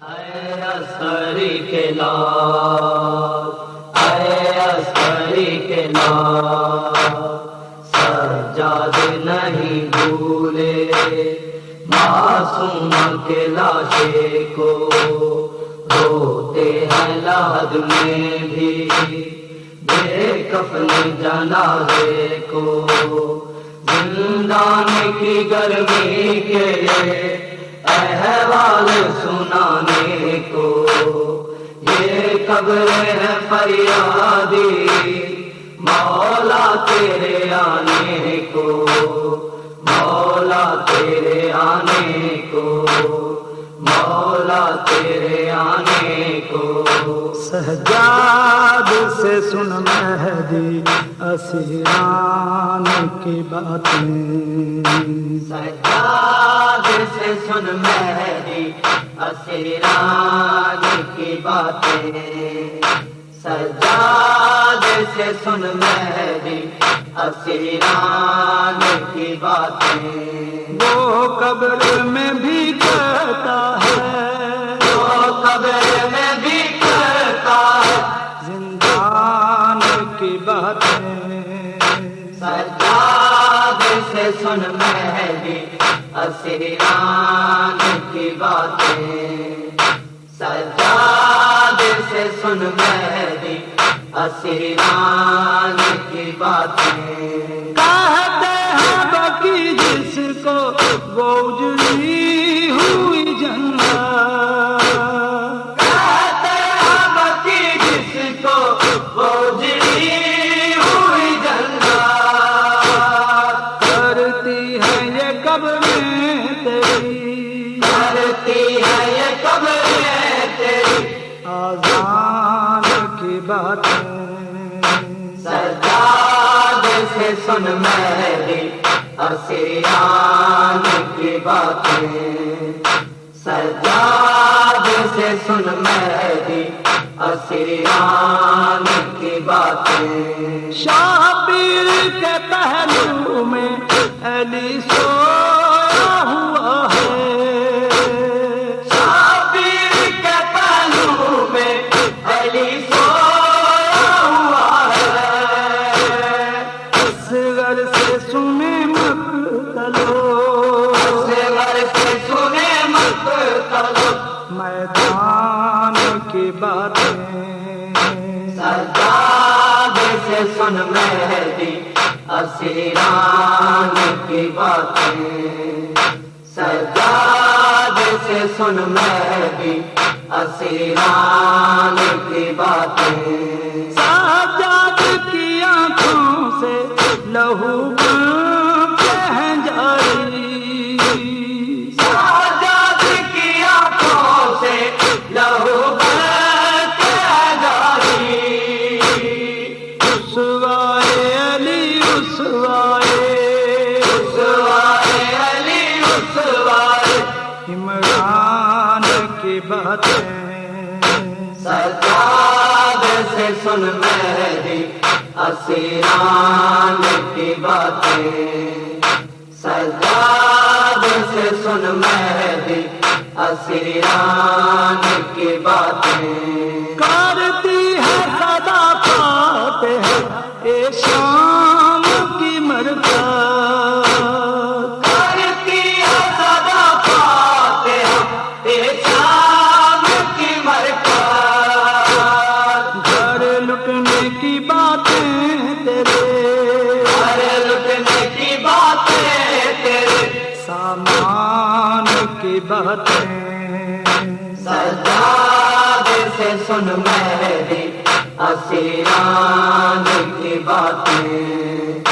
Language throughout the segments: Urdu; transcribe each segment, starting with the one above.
اسری کے لال اے کے لال سجاد نہیں بھولے، معصوم کے لاشے کو، روتے ہیں لاد میں بھی بے کفن جنازے کو زندان کی گرمی کے احوال سنانے کو۔ یہ قبر ہے فریادی، مولا تیرے آنے کو۔ مولا تیرے آنے کو۔ مولا تیرے آنے کو سجاد سے سن مہدی اسیران کی باتیں سجاد سے سن میری اسیران کی باتیں سجاد سے سن میری اسیران کی باتیں وہ قبر میں بھی سے سن میری اسران کی باتیں۔ سجاد سے سن میری اسران کی باتیں۔ کہتے ہیں باقی جس کو وہ سن میری اسیران کی باتیں۔ سجاد سے سن میری اسیران کی باتیں۔ شاہ پیر کے پہلو میں علی سو سجاد سے سن میری اسیران کی باتیں سجاد سے سن میری اسیران کی باتیں سجاد کی آنکھوں سے لہو جاری سجاد کی آنکھوں سے لہو کی باتیں سجاد سے سن میری اسیران کی باتیں۔ سجاد سے سن میری اسیران کی باتیں۔ کرتی ہے صدا پاتے ہیں اے شام سامان کی باتیں۔ سجاد سے سن میری اسیران کی باتیں۔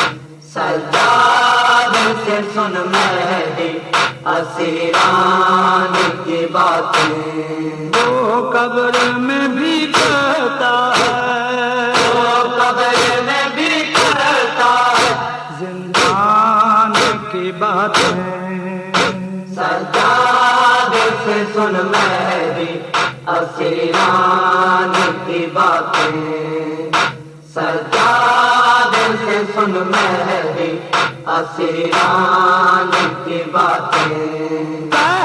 سجاد سے سن میری اسیران کی باتیں۔ وہ قبر میں بھی کہتا ہے۔ کی باتیں سجاد سے سن میری اسیران کی باتیں۔ سجاد سے سن میری اسیران کی باتیں۔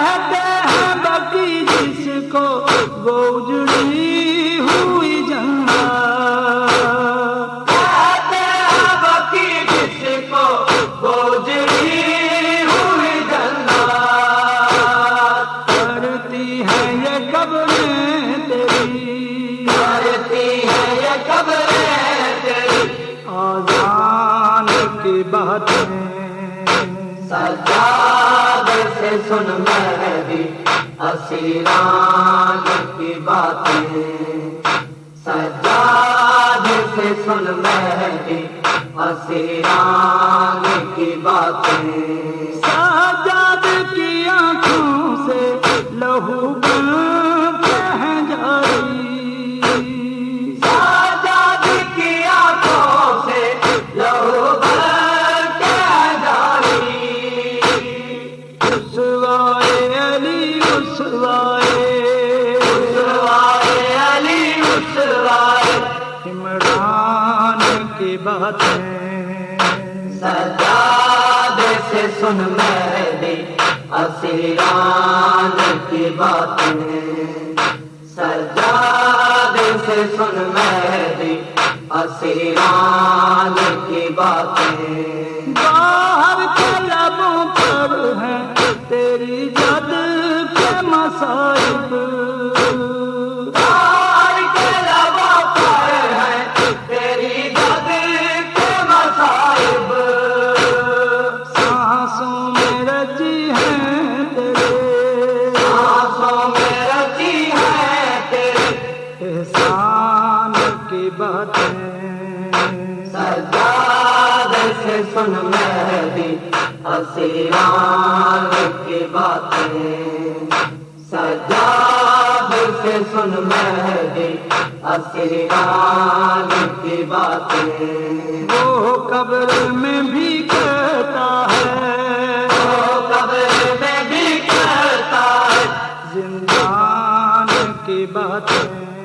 کی باتیں سجاد سے سن مہدی اسیران کی باتیں سجاد سے سن مہدی اسیران کی باتیں۔ عمران باتیں سجاد سے سن مہدی اسیران کی باتیں سجاد سے سن مہدی اسیران کی باتیں سجاد سے سن مہدی اسیران کی باتیں۔ سجاد سے سن مہدی اسیران کی باتیں۔ وہ قبر میں بھی کہتا ہے وہ قبر میں بھی کہتا ہے زندان کی باتیں۔